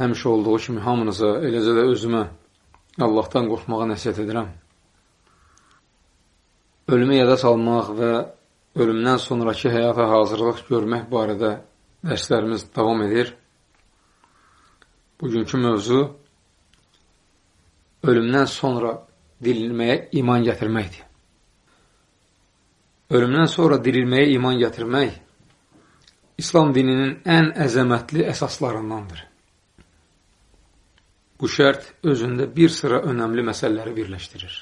həmişə olduğu kimi hamınıza, eləcə də özümə Allahdan qorxmağa nəsiyyət edirəm. Ölümü yada salmaq və ölümdən sonraki həyata hazırlıq görmək barədə dərslərimiz davam edir. Bugünkü mövzu ölümdən sonra dirilməyə iman gətirməkdir. Ölümdən sonra dirilməyə iman gətirmək İslam dininin ən əzəmətli əsaslarındandır. Bu şərt özündə bir sıra önəmli məsələləri birləşdirir.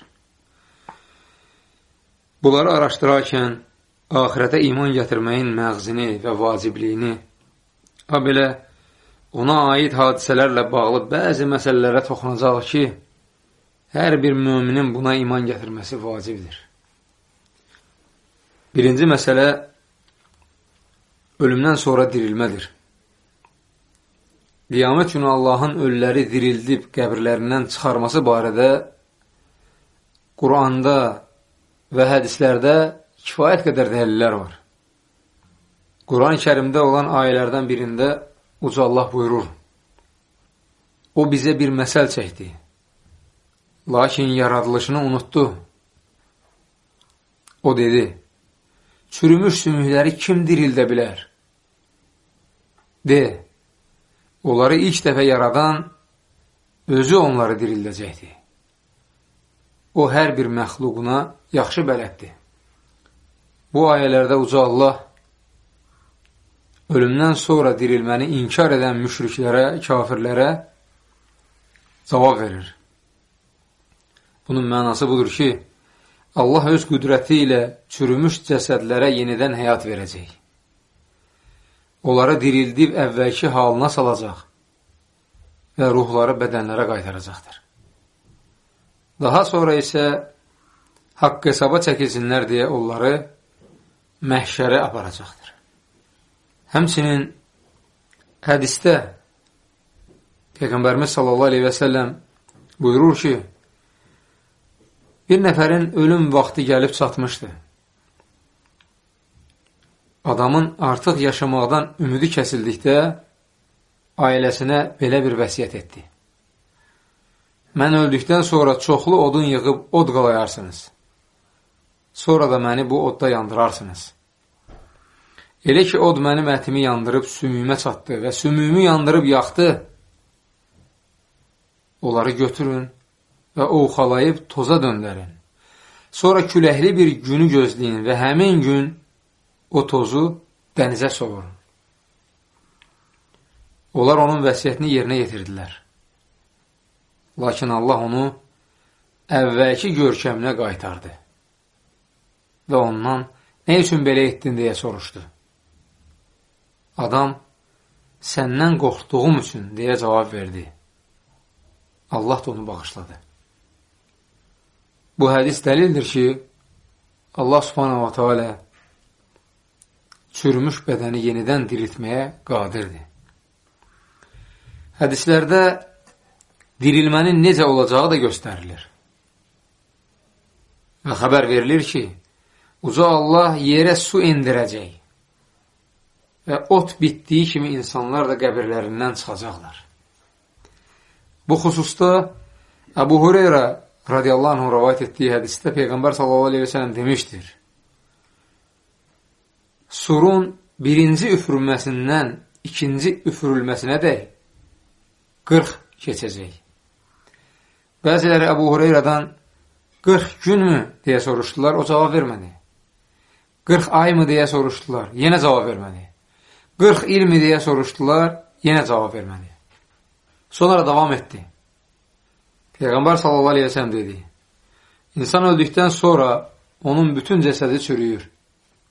Bunları araşdırarkən ahirətə iman gətirməyin məğzini və vacibliyini, ha belə ona aid hadisələrlə bağlı bəzi məsələlərə toxunacaq ki, hər bir müminin buna iman gətirməsi vacibdir. Birinci məsələ ölümdən sonra dirilmədir. Qiyamət günü Allahın ölüləri dirildib qəbirlərindən çıxarması barədə Quranda və hədislərdə kifayət qədər dəlillər var. Quran-ı kərimdə olan ayələrdən birində Uca Allah buyurur, O bizə bir məsəl çəkdi, lakin yaradılışını unutdu. O dedi, çürümüş sümükləri kim dirildə bilər? De, onları ilk dəfə yaradan özü onları dirildəcəkdir. O, hər bir məxluquna yaxşı bələddir. Bu ayələrdə uca Allah ölümdən sonra dirilməni inkar edən müşriklərə, kafirlərə cavab verir. Bunun mənası budur ki, Allah öz qüdrəti ilə çürümüş cəsədlərə yenidən həyat verəcək. Onları dirildib əvvəlki halına salacaq və ruhları bədənlərə qaytaracaqdır. Daha sonra isə haqq hesaba çəkilsinlər deyə onları məhşərə aparacaqdır. Həmçinin hədistə Peyğəmbərimiz sallallahu aleyhi və səlləm buyurur ki, bir nəfərin ölüm vaxtı gəlib çatmışdı. Adamın artıq yaşamaqdan ümidi kəsildikdə ailəsinə belə bir vəsiyyət etdi. Mən öldükdən sonra çoxlu odun yığıb od qalayarsınız. Sonra da məni bu odda yandırarsınız. Elə ki, od mənim ətimi yandırıb sümüyümə çatdı və sümüyümü yandırıb yaxdı. Onları götürün və ovxalayıb toza döndərin. Sonra küləkli bir günü gözləyin və həmin gün o tozu dənizə sovurun. Onlar onun vəsiyyətini yerinə yetirdilər. Lakin Allah onu əvvəlki görkəminə qaytardı və ondan nə üçün belə etdin deyə soruşdu. Adam, səndən qorxduğum üçün deyə cavab verdi. Allah da onu bağışladı. Bu hədis dəlildir ki, Allah subhanahu wa ta'ala çürümüş bədəni yenidən diriltməyə qadirdir. Hədislərdə dirilmənin necə olacağı da göstərilir. Və xəbər verilir ki, uca Allah yerə su indirəcək və ot bitdiyi kimi insanlar da qəbirlərindən çıxacaqlar. Bu xüsusda Əbu Hureyra radiyallahu anh rəvayət etdiyi hədisdə Peyğəmbər sallallahu aleyhi ve sellem demişdir. Surun birinci üfürülməsindən ikinci üfürülməsinə də 40 keçəcək. Bəziləri Əbu Hureyradan 40 günmü deyə soruşdular, o cavab vermədi. 40 aymı deyə soruşdular, yenə cavab vermədi. 40 ilmi deyə soruşdular, yenə cavab vermədi. Sonra davam etdi. Peyğəmbər sallallahu aleyhi ve sellem dedi, İnsan öldükdən sonra onun bütün cəsədi çürüyür.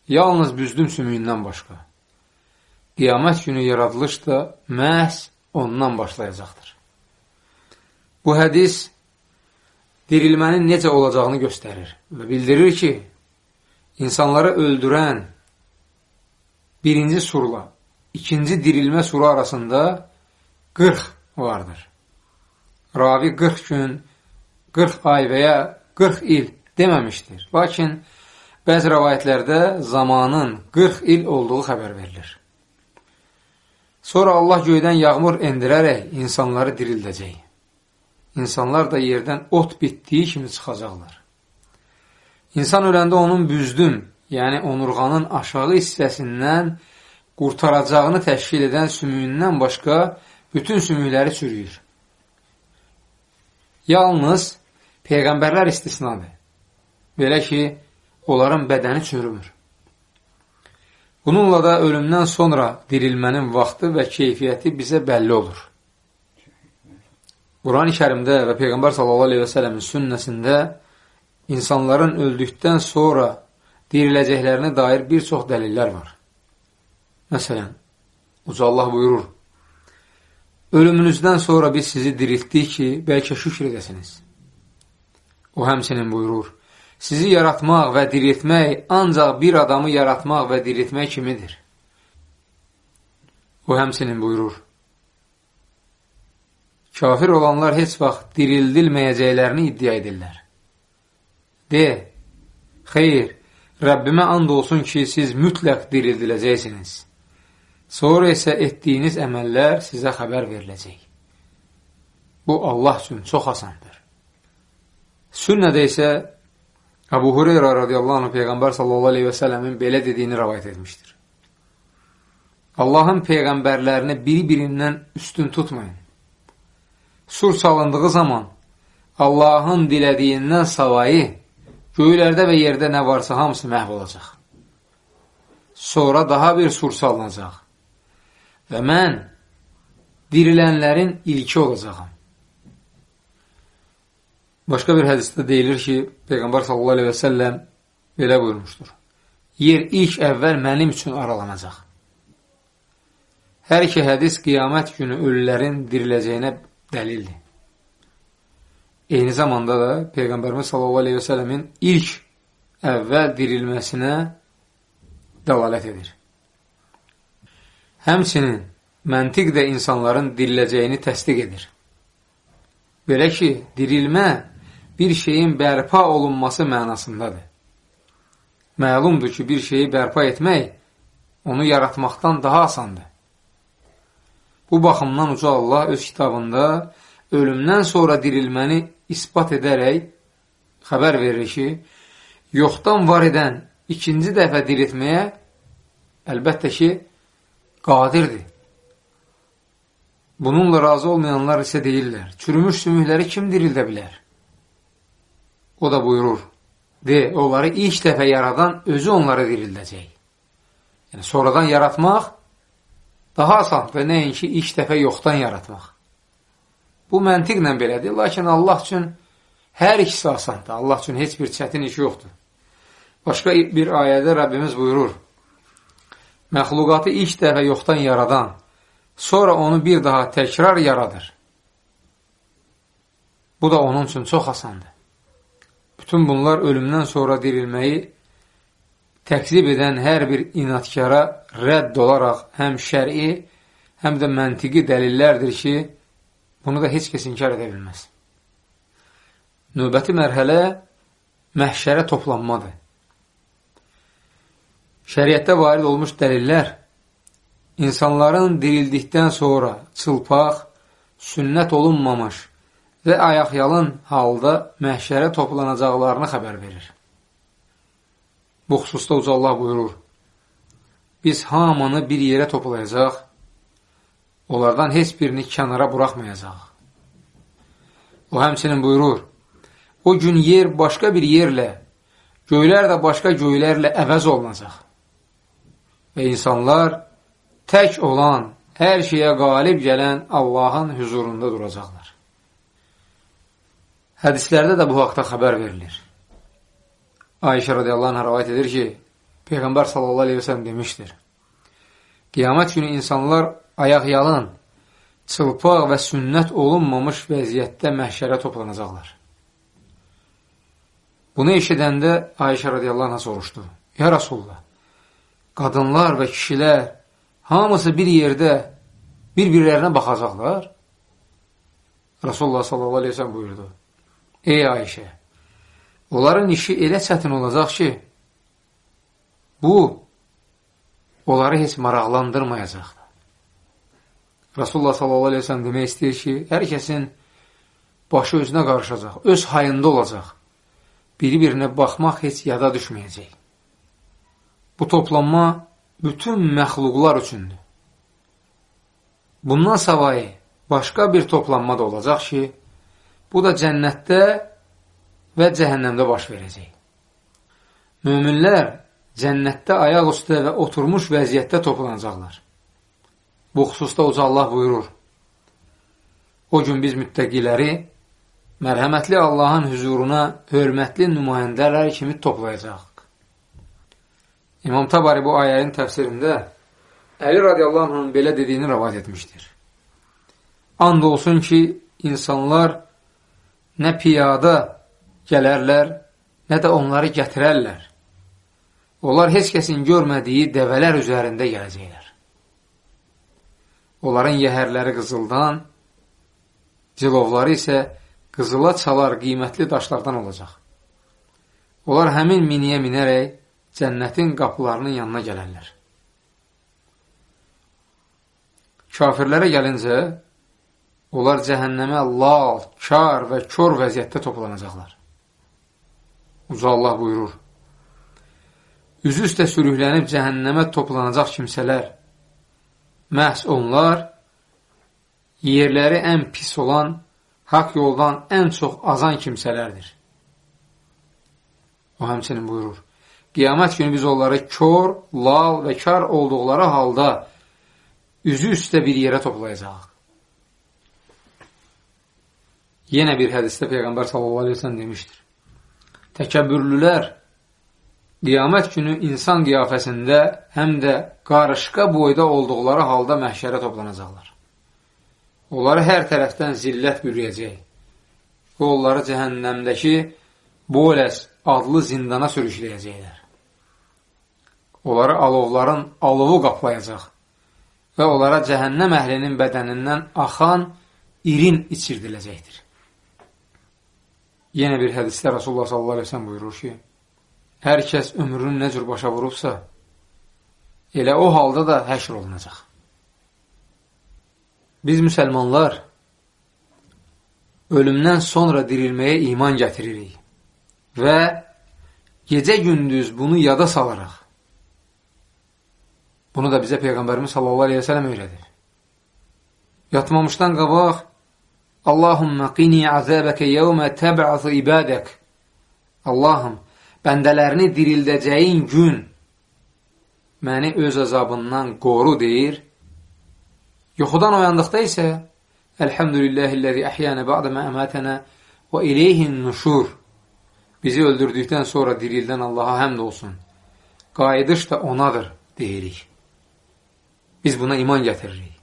Yalnız büzdüm sümüyündən başqa. Qiyamət günü yaradılış da məhz ondan başlayacaqdır. Bu hədis dirilmənin necə olacağını göstərir və bildirir ki, insanları öldürən birinci surla ikinci dirilmə suru arasında 40 vardır. Ravi 40 gün, 40 ay və ya 40 il deməmişdir. Lakin bəzi rəvayətlərdə zamanın 40 il olduğu xəbər verilir. Sonra Allah göydən yağmur endirərək insanları dirildəcək. İnsanlar da yerdən ot bitdiyi kimi çıxacaqlar. İnsan öləndə onun büzdüm, yəni onurğanın aşağı hissəsindən qurtaracağını təşkil edən sümüyündən başqa bütün sümükləri çürüyür. Yalnız Peyğəmbərlər istisnadır. Belə ki, onların bədəni çürümür. Bununla da ölümdən sonra dirilmənin vaxtı və keyfiyyəti bizə bəlli olur. Quran-ı kərimdə və Peyğəmbər s.a.v-in sünnəsində insanların öldükdən sonra diriləcəklərinə dair bir çox dəlillər var. Məsələn, Uca Allah buyurur, Ölümünüzdən sonra biz sizi diriltdik ki, bəlkə şükür edəsiniz. O həmsinin buyurur, sizi yaratmaq və diriltmək ancaq bir adamı yaratmaq və diriltmək kimidir. O həmsinin buyurur, kafir olanlar heç vaxt dirildilməyəcəklərini iddia edirlər. De, xeyr, Rəbbimə and olsun ki, siz mütləq dirildiləcəksiniz. Sonra isə etdiyiniz əməllər sizə xəbər veriləcək. Bu, Allah üçün çox asandır. Sünnədə isə Əbu Hureyra radiyallahu anh Peyğəmbər sallallahu aleyhi və sələmin belə dediyini rəvayət etmişdir. Allahın Peyğəmbərlərini biri-birindən üstün tutmayın. Sur çalındığı zaman Allahın dilədiyindən savayı Göylərdə və yerdə nə varsa hamısı məhv olacaq. Sonra daha bir sur salınacaq. Və mən dirilənlərin ilki olacaqam. Başqa bir hədisdə deyilir ki, Peyğəmbər sallallahu aleyhi və səlləm belə buyurmuşdur. Yer ilk əvvəl mənim üçün aralanacaq. Hər iki hədis qiyamət günü ölülərin diriləcəyinə dəlildir. Eyni zamanda da Peyğəmbərimiz sallallahu aleyhi və sələmin ilk əvvəl dirilməsinə dəlalət edir. Həmçinin məntiq də insanların diriləcəyini təsdiq edir. Belə ki, dirilmə bir şeyin bərpa olunması mənasındadır. Məlumdur ki, bir şeyi bərpa etmək onu yaratmaqdan daha asandır. Bu baxımdan Uca Allah öz kitabında ölümdən sonra dirilməni ispat edərək xəbər verir ki, yoxdan var edən ikinci dəfə diriltməyə əlbəttə ki, qadirdir. Bununla razı olmayanlar isə deyirlər, çürümüş sümükləri kim dirildə bilər? O da buyurur, de, onları ilk dəfə yaradan özü onları dirildəcək. Yəni, sonradan yaratmaq daha asan və nəinki ilk dəfə yoxdan yaratmaq. Bu məntiqlə belədir, lakin Allah üçün hər ikisi asandır. Allah üçün heç bir çətin iş yoxdur. Başqa bir ayədə Rəbbimiz buyurur, məxluqatı ilk dəfə yoxdan yaradan, sonra onu bir daha təkrar yaradır. Bu da onun üçün çox asandır. Bütün bunlar ölümdən sonra dirilməyi təqzib edən hər bir inatkara rədd olaraq həm şəri, həm də məntiqi dəlillərdir ki, Bunu da heç kəs inkar edə bilməz. Növbəti mərhələ məhşərə toplanmadır. Şəriətdə varid olmuş dəlillər insanların dirildikdən sonra çılpaq, sünnət olunmamış və ayaqyalın halda məhşərə toplanacaqlarını xəbər verir. Bu xüsusda Uca Allah buyurur, biz hamını bir yerə toplayacaq Onlardan heç birini kənara buraxmayacaq. O həmçinin buyurur, o gün yer başqa bir yerlə, göylər də başqa göylərlə əvəz olunacaq. Və insanlar tək olan, hər şeyə qalib gələn Allahın hüzurunda duracaqlar. Hədislərdə də bu haqda xəbər verilir. Ayşə radiyallahu anh rəvayət edir ki, Peyğəmbər sallallahu aleyhi ve sellem demişdir. Qiyamət günü insanlar ayaq yalın, çılpaq və sünnət olunmamış vəziyyətdə məhşərə toplanacaqlar. Bunu eşidəndə Ayşə radiyallahu anh soruşdu. Ya Rasulullah, qadınlar və kişilər hamısı bir yerdə bir-birlərinə baxacaqlar. Rasulullah sallallahu aleyhi ve sellem buyurdu. Ey Ayşə, onların işi elə çətin olacaq ki, bu, onları heç maraqlandırmayacaq. Rasulullah sellem demək istəyir ki, hər kəsin başı özünə qarışacaq, öz hayında olacaq. Biri-birinə baxmaq heç yada düşməyəcək. Bu toplanma bütün məxluqlar üçündür. Bundan savayı başqa bir toplanma da olacaq ki, bu da cənnətdə və cəhənnəmdə baş verəcək. Möminlər cənnətdə ayaq üstə və oturmuş vəziyyətdə toplanacaqlar. Bu xüsusda Uca Allah buyurur, O gün biz müttəqiləri mərhəmətli Allahın hüzuruna hörmətli nümayəndələr kimi toplayacaq. İmam Tabari bu ayənin təfsirində Əli radiyallahu anhın belə dediyini rəvat etmişdir. And olsun ki, insanlar nə piyada gələrlər, nə də onları gətirərlər. Onlar heç kəsin görmədiyi dəvələr üzərində gələcəklər. Onların yəhərləri qızıldan, cilovları isə qızıla çalar qiymətli daşlardan olacaq. Onlar həmin miniyə minərək cənnətin qapılarının yanına gələrlər. Kafirlərə gəlincə, onlar cəhənnəmə lal, kar və kör vəziyyətdə toplanacaqlar. Uca Allah buyurur, Üzü üstə sürüklənib cəhənnəmə toplanacaq kimsələr Məhz onlar yerləri ən pis olan, haqq yoldan ən çox azan kimsələrdir. O həmçinin buyurur, qiyamət günü biz onları kör, lal və kar olduqları halda üzü üstə bir yerə toplayacaq. Yenə bir hədisdə Peyğəmbər s.ə.v demişdir. Təkəbbürlülər qiyamət günü insan qiyafəsində həm də qarışqa boyda olduqları halda məhşərə toplanacaqlar. Onları hər tərəfdən zillət bürüyəcək və onları cəhənnəmdəki Boləs adlı zindana sürükləyəcəklər. Onları alovların alovu qaplayacaq və onlara cəhənnəm əhlinin bədənindən axan irin içirdiləcəkdir. Yenə bir hədisdə Rasulullah s.a.v. buyurur ki, hər kəs ömrünü nə cür başa vurubsa, elə o halda da həşr olunacaq. Biz müsəlmanlar ölümdən sonra dirilməyə iman gətiririk və gecə-gündüz bunu yada salaraq. Bunu da bizə Peyğəmbərimiz sallallahu aleyhi və sələm öyrədir. Yatmamışdan qabaq Allahümmə qini əzəbəkə yevmə təb'azı ibadək Allahım, bəndələrini dirildəcəyin gün məni öz əzabından qoru deyir. Yuxudan oyandıqda isə Əlhəmdülilləhilləzi əhyənə ba'də mə əmətənə və ileyhin nuşur bizi öldürdükdən sonra dirildən Allaha həmd olsun. Qayıdış da onadır, deyirik. Biz buna iman gətiririk.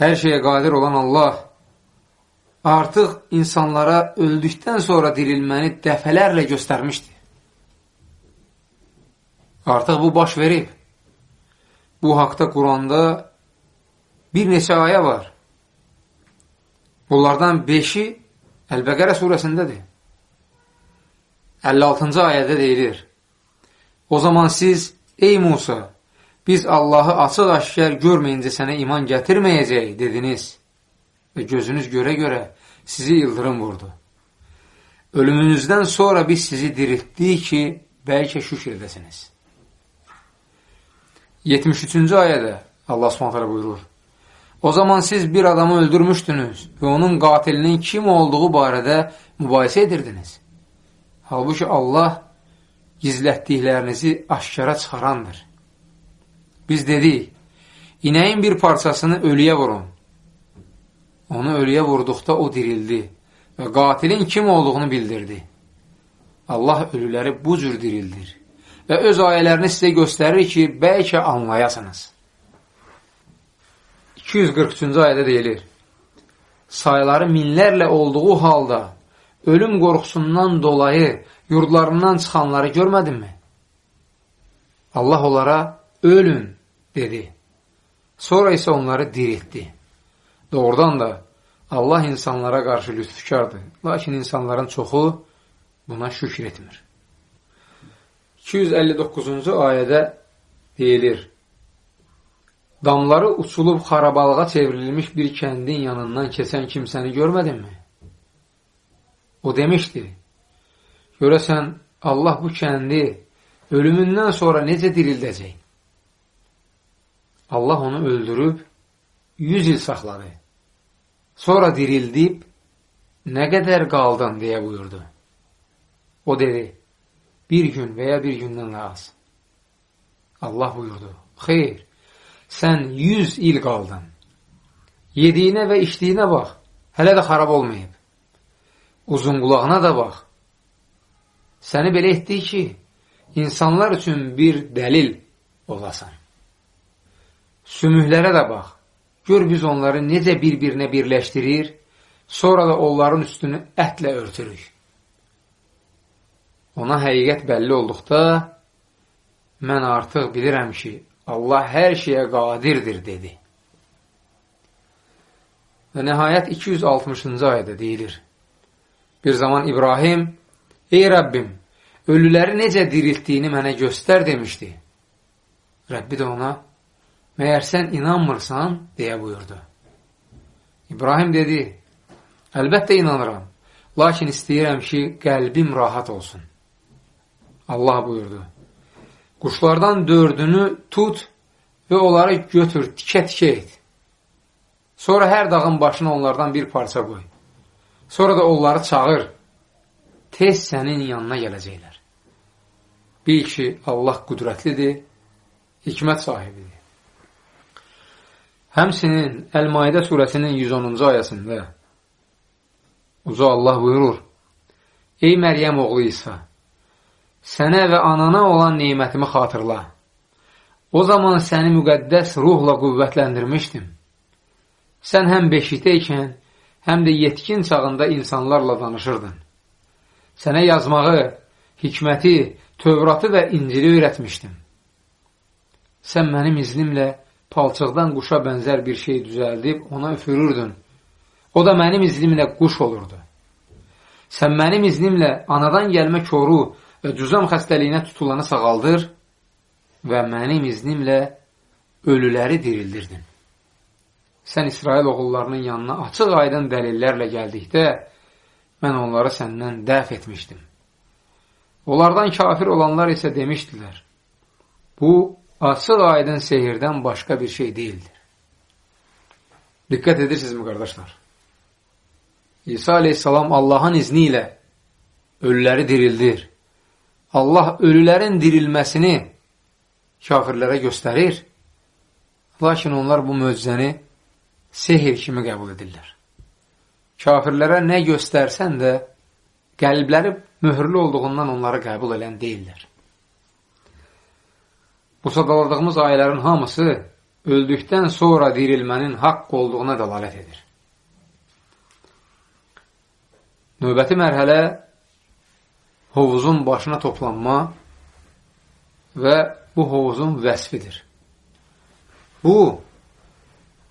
Hər şeyə qadir olan Allah artıq insanlara öldükdən sonra dirilməni dəfələrlə göstərmişdir. Artıq bu baş verib. Bu haqda Quranda bir neçə ayə var. Bunlardan 5-i Əl-Bəqərə surəsindədir. 56-cı ayədə deyilir. O zaman siz, ey Musa, biz Allahı açıq-aşkar görməyincə sənə iman gətirməyəcək, dediniz və gözünüz görə-görə sizi yıldırım vurdu. Ölümünüzdən sonra biz sizi diriltdik ki, bəlkə şükür edəsiniz. 73-cü ayədə Allah Subhanahu buyurur: O zaman siz bir adamı öldürmüşdünüz və onun qatilinin kim olduğu barədə mübahisə edirdiniz. Halbuki Allah gizlətdiklərinizi aşkara çıxarandır. Biz dedik, inəyin bir parçasını ölüyə vurun. Onu ölüyə vurduqda o dirildi və qatilin kim olduğunu bildirdi. Allah ölüləri bu cür dirildir və öz ayələrini sizə göstərir ki, bəlkə anlayasınız. 243-cü ayədə deyilir, sayları minlərlə olduğu halda ölüm qorxusundan dolayı yurdlarından çıxanları görmədinmi? Allah onlara ölün dedi. Sonra isə onları diriltdi. Doğrudan da Allah insanlara qarşı lütfükardır. Lakin insanların çoxu buna şükür etmir. 259-cu ayədə deyilir, Damları uçulub xarabalığa çevrilmiş bir kəndin yanından keçən kimsəni görmədinmi? O demişdi, görəsən Allah bu kəndi ölümündən sonra necə dirildəcək? Allah onu öldürüb 100 il saxladı. Sonra dirildib, nə qədər qaldın deyə buyurdu. O dedi, bir gün və ya bir gündən az. Allah buyurdu, xeyr, sən 100 il qaldın. Yediyinə və içdiyinə bax, hələ də xarab olmayıb. Uzun qulağına da bax. Səni belə etdi ki, insanlar üçün bir dəlil olasan. Sümüklərə də bax. Gör biz onları necə bir-birinə birləşdirir, sonra da onların üstünü ətlə örtürük. Ona həqiqət bəlli olduqda, mən artıq bilirəm ki, Allah hər şeyə qadirdir, dedi. Və nəhayət 260-cı ayədə deyilir. Bir zaman İbrahim, Ey Rəbbim, ölüləri necə diriltdiyini mənə göstər demişdi. Rəbbi də ona, məyər sən inanmırsan, deyə buyurdu. İbrahim dedi, əlbəttə inanıram, lakin istəyirəm ki, qəlbim rahat olsun. Allah buyurdu. Quşlardan dördünü tut və onları götür, tikə-tikə et. Sonra hər dağın başına onlardan bir parça qoy. Sonra da onları çağır. Tez sənin yanına gələcəklər. Bil ki, Allah qüdrətlidir, hikmət sahibidir. Həmsinin Əl-Maidə surəsinin 110-cu ayəsində Uca Allah buyurur, Ey Məryəm oğlu İsa, sənə və anana olan neymətimi xatırla. O zaman səni müqəddəs ruhla qüvvətləndirmişdim. Sən həm beşikdə ikən, həm də yetkin çağında insanlarla danışırdın. Sənə yazmağı, hikməti, tövratı və incili öyrətmişdim. Sən mənim iznimlə palçıqdan quşa bənzər bir şey düzəldib ona üfürürdün. O da mənim iznimlə quş olurdu. Sən mənim iznimlə anadan gəlmə koru və cüzam xəstəliyinə tutulanı sağaldır və mənim iznimlə ölüləri dirildirdin. Sən İsrail oğullarının yanına açıq aydın dəlillərlə gəldikdə, mən onları səndən dəf etmişdim. Onlardan kafir olanlar isə demişdilər, bu açıq aydın sehirdən başqa bir şey deyildir. Diqqət edirsinizmi, qardaşlar? İsa aleyhissalam Allahın izni ilə ölüləri dirildir. Allah ölülərin dirilməsini kafirlərə göstərir, lakin onlar bu möcüzəni sehir kimi qəbul edirlər. Kafirlərə nə göstərsən də, qəlbləri mühürlü olduğundan onları qəbul edən deyirlər. Bu sadaladığımız ayələrin hamısı öldükdən sonra dirilmənin haqq olduğuna dəlalət edir. Növbəti mərhələ hovuzun başına toplanma və bu hovuzun vəsfidir. Bu,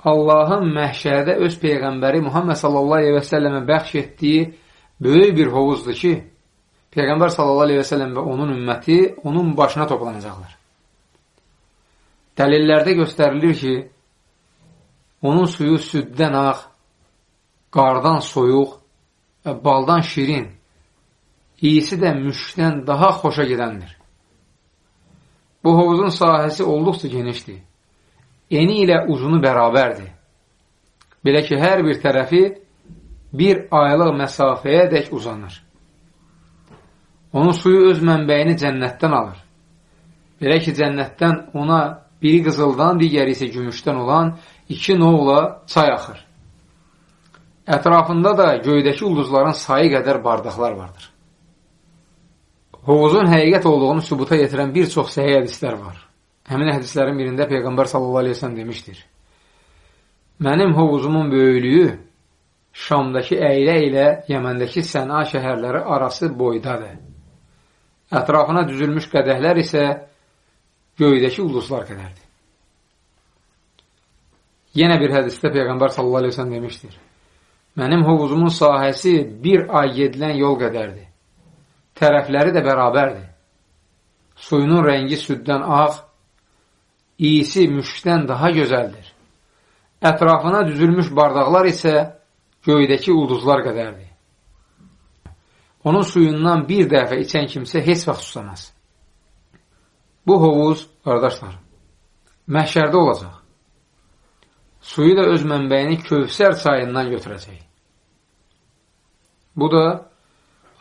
Allahın məhşərdə öz Peyğəmbəri Muhammed sallallahu aleyhi və səlləmə bəxş etdiyi böyük bir hovuzdur ki, Peyğəmbər sallallahu aleyhi və səlləm və onun ümməti onun başına toplanacaqlar. Dəlillərdə göstərilir ki, onun suyu süddən ağ, qardan soyuq baldan şirin, iyisi də müşkdən daha xoşa gedəndir. Bu hovuzun sahəsi olduqca genişdir. Eni ilə uzunu bərabərdir. Belə ki, hər bir tərəfi bir aylıq məsafəyə dək uzanır. Onun suyu öz mənbəyini cənnətdən alır. Belə ki, cənnətdən ona biri qızıldan, digəri isə gümüşdən olan iki novla çay axır. Ətrafında da göydəki ulduzların sayı qədər bardaqlar vardır. Hovuzun həqiqət olduğunu sübuta yetirən bir çox səhiyyə hədislər var. Həmin hədislərin birində Peyğəmbər sallallahu aleyhi ve sellem demişdir. Mənim hovuzumun böyüklüyü Şamdakı əylə ilə Yəməndəki Səna şəhərləri arası boydadır. Ətrafına düzülmüş qədəhlər isə göydəki ulduzlar qədərdir. Yenə bir hədisdə Peyğəmbər sallallahu aleyhi ve sellem demişdir. Mənim hovuzumun sahəsi bir ay gedilən yol qədərdir. Tərəfləri də bərabərdir. Suyunun rəngi süddən ağ, iyisi müşkdən daha gözəldir. Ətrafına düzülmüş bardaqlar isə göydəki ulduzlar qədərdir. Onun suyundan bir dəfə içən kimsə heç vaxt susamaz. Bu hovuz, qardaşlar, məhşərdə olacaq. Suyu da öz mənbəyini Kövsər çayından götürəcək. Bu da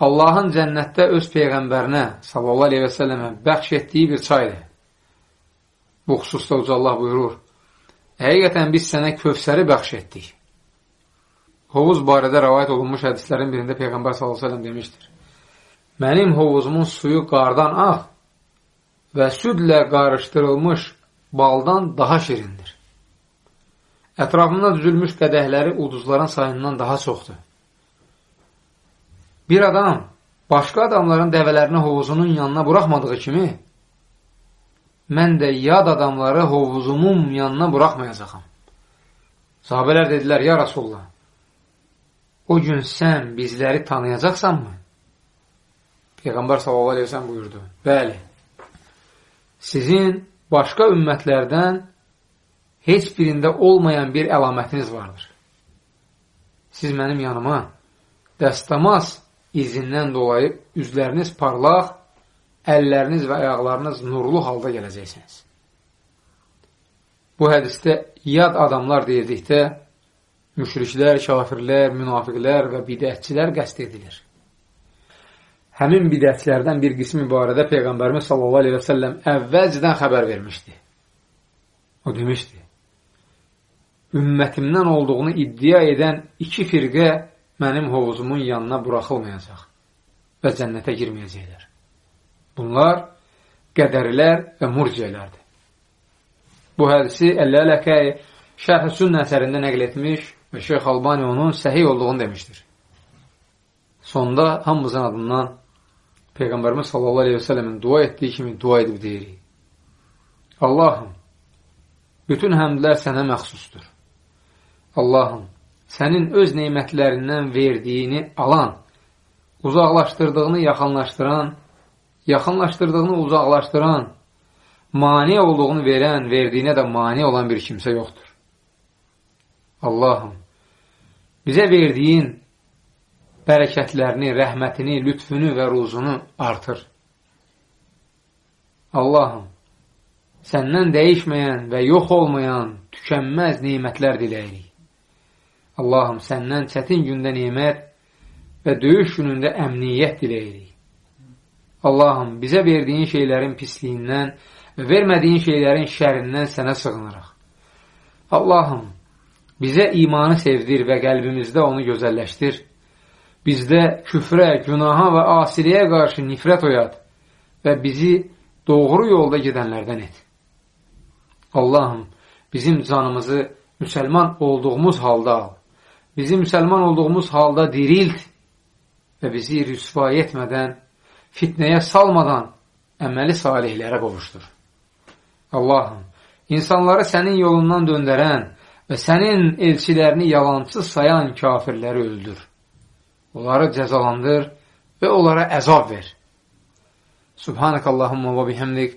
Allahın cənnətdə öz Peyğəmbərinə sallallahu aleyhi və səlləmə bəxş etdiyi bir çaydır. Bu xüsusda uca Allah buyurur, Həqiqətən biz sənə Kövsəri bəxş etdik. Hovuz barədə rəvayət olunmuş hədislərin birində Peyğəmbər s.ə.v demişdir. Mənim hovuzumun suyu qardan ağ və südlə qarışdırılmış baldan daha şirindir. Ətrafında düzülmüş qədəhləri ulduzların sayından daha çoxdur. Bir adam başqa adamların dəvələrini hovuzunun yanına buraxmadığı kimi, mən də yad adamları hovuzumun yanına buraxmayacaqam. Sahabələr dedilər, ya Rasulullah, o gün sən bizləri tanıyacaqsanmı? Peyğəmbər sellem buyurdu. Bəli, sizin başqa ümmətlərdən heç birində olmayan bir əlamətiniz vardır. Siz mənim yanıma dəstəmaz izindən dolayı üzləriniz parlaq, əlləriniz və ayaqlarınız nurlu halda gələcəksiniz. Bu hədisdə yad adamlar deyildikdə müşriklər, kafirlər, münafiqlər və bidətçilər qəst edilir. Həmin bidətçilərdən bir qismi barədə Peyğəmbərimiz sallallahu aleyhi və səlləm əvvəlcədən xəbər vermişdi. O demişdi, ümmətimdən olduğunu iddia edən iki firqə mənim hovuzumun yanına buraxılmayacaq və cənnətə girməyəcəklər. Bunlar qədərilər və murciyələrdir. Bu hədisi Əllə-Ələkəy Şərh-i Sünnə əsərində nəql etmiş və Şeyx Albani onun səhiy olduğunu demişdir. Sonda hamımızın adından Peyğəmbərimiz sallallahu aleyhi və sələmin dua etdiyi kimi dua edib deyirik. Allahım, bütün həmdlər sənə məxsusdur. Allahım, sənin öz neymətlərindən verdiyini alan, uzaqlaşdırdığını yaxınlaşdıran, yaxınlaşdırdığını uzaqlaşdıran, mani olduğunu verən, verdiyinə də mani olan bir kimsə yoxdur. Allahım, bizə verdiyin bərəkətlərini, rəhmətini, lütfünü və ruzunu artır. Allahım, səndən dəyişməyən və yox olmayan tükənməz neymətlər diləyirik. Allahım, səndən çətin gündə neymət və döyüş günündə əmniyyət diləyirik. Allahım, bizə verdiyin şeylərin pisliyindən və vermədiyin şeylərin şərindən sənə sığınırıq. Allahım, Bizə imanı sevdir və qəlbimizdə onu gözəlləşdir. Bizdə küfrə, günaha və asiliyə qarşı nifrət oyat və bizi doğru yolda gedənlərdən et. Allahım, bizim canımızı müsəlman olduğumuz halda al. Bizi müsəlman olduğumuz halda dirilt və bizi rüsvay etmədən, fitnəyə salmadan əməli salihlərə qovuşdur. Allahım, insanları sənin yolundan döndərən, və sənin elçilərini yalancı sayan kafirləri öldür. Onları cəzalandır və onlara əzab ver. Subhanəkallahumma və bihəmdik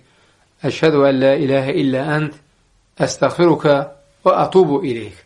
əşhədu ən la iləhə illə ənd əstəxfiruka və ətubu iləyik.